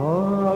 Oh.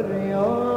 Your